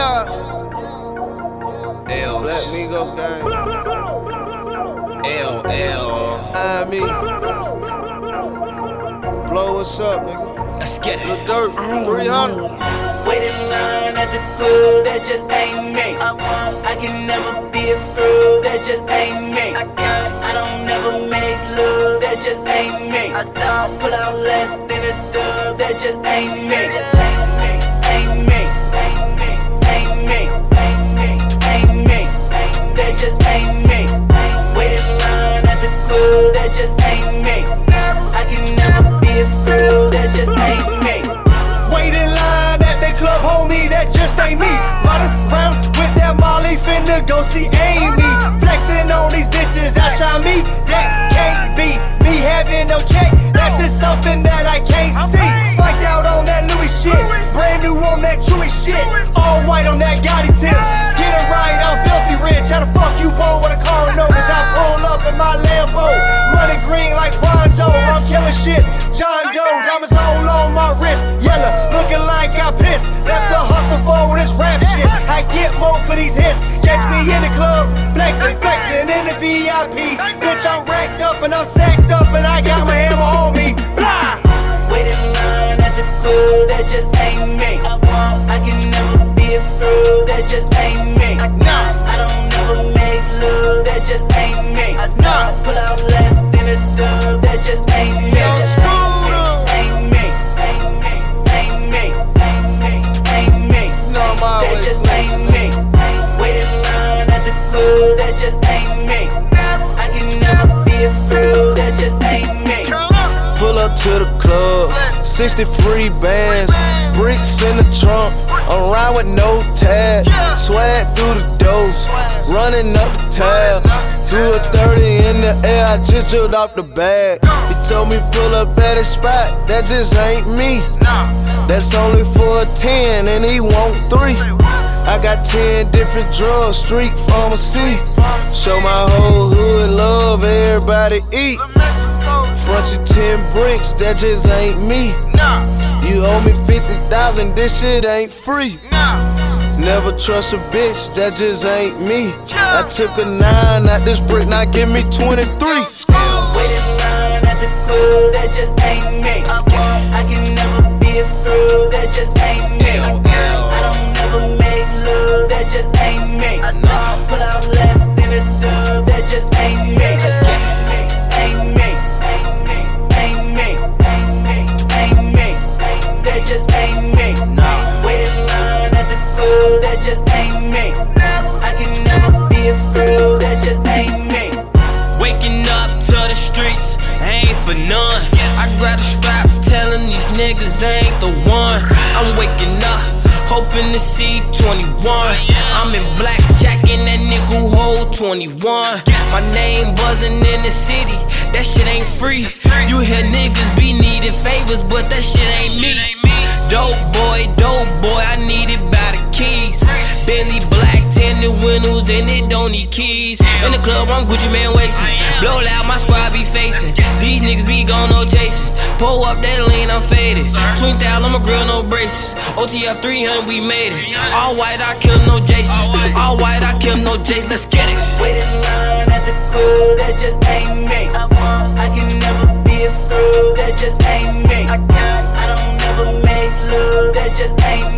Yeah. L. Black Migo gang. L. L. I me. Blow what's up, nigga. Let's get it. Dirt, 300. Wait in line at the club, that just ain't me. I can never be a screw, that just ain't me. I can't, I don't never make love, that just ain't me. I don't pull out less than a dub, that just me. Ain't me, that just ain't me. I can never be a screw, that just ain't me. Wait in line at the club, homie, that just ain't me. Riding around with that Molly, finna go see Amy. Flexing on these bitches, outshine me. That can't be me having no check. That's just something that I can't see. Spiked out on that Louis shit, brand new on that Chewy shit. All white on that Gotti tip. Shit. I get more for these hits. Catch me in the club, flexing, flexing in the VIP. Bitch, I'm racked up and I'm sacked up and I got my hammer on me. Blah! Wait in line at the club, that just ain't me. I can never be a screw, that just ain't me. I don't never make love, that just ain't me. I pull out less than a dub, that just ain't me. Just ain't me. I can be a screw, that just ain't me. Pull up to the club, 60 free bands, bricks in the trunk. Riding with no tab, swag through the doors, running up the tab. Threw a 30 in the air, I just jumped off the bag. He told me pull up at his spot, that just ain't me. That's only for a 10 and he want three. I got 10 different drugs, street pharmacy. Show my whole hood love, everybody eat. Front you 10 bricks, that just ain't me. You owe me 50,000, this shit ain't free. Never trust a bitch, that just ain't me. I took a nine out this brick, now give me 23. Wait in line at the club, that just ain't me. I can never be a screw, that just ain't me. That just ain't me. I can never be a screw, that just ain't me. Waking up to the streets, ain't for none. I grab a strap, telling these niggas ain't the one. I'm waking up, hoping to see 21. I'm in blackjack in that nigga hold 21. My name buzzing in the city, that shit ain't free. You hear niggas be needing favors, keys. In the club, I'm Gucci Mane wasted. Blow loud, my squad be facing. These niggas be gone, no chasing. Pull up that lean, I'm faded. Twin thou, I'm a grill, no braces. OTF 300, we made it. All white, I kill no Jason. All white, I kill no Jason. Let's get it. Wait in line at the club, that just ain't me. I can never be a screw, that just ain't me. I don't never make love, that just ain't